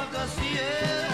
You've